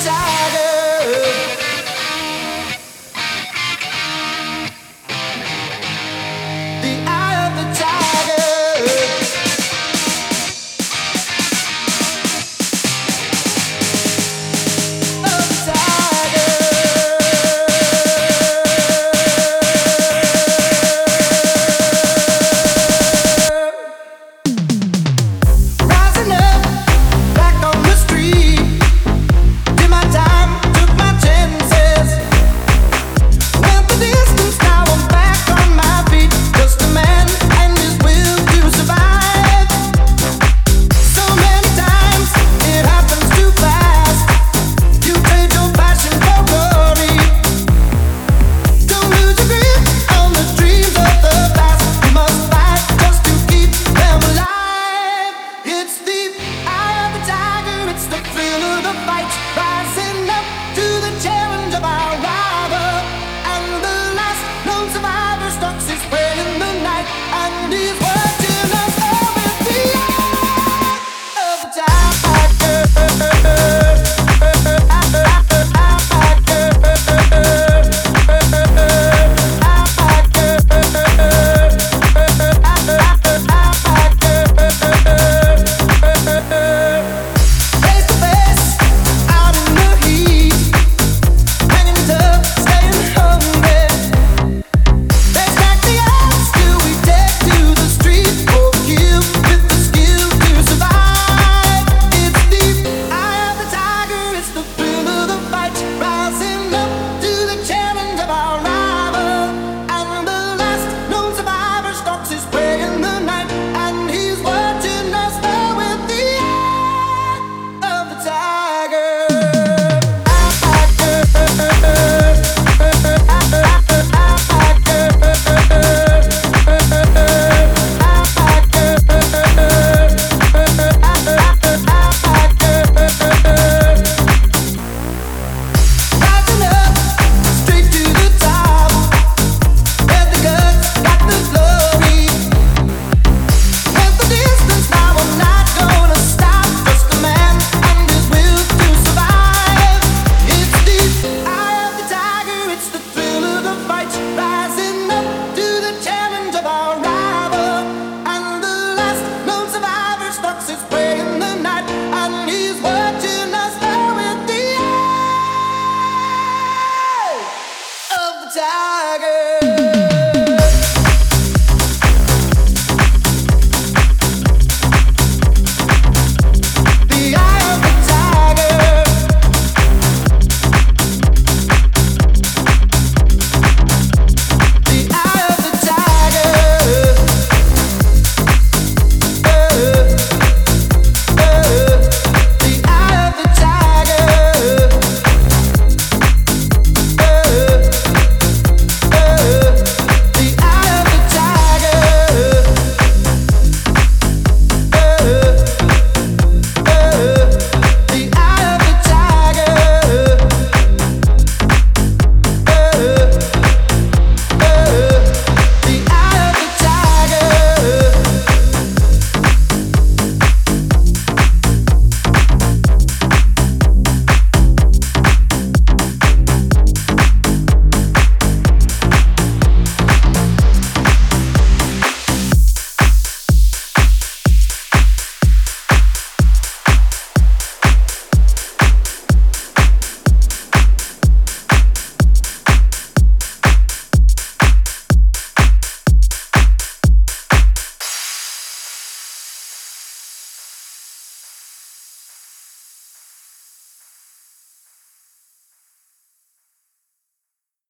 time. tiger.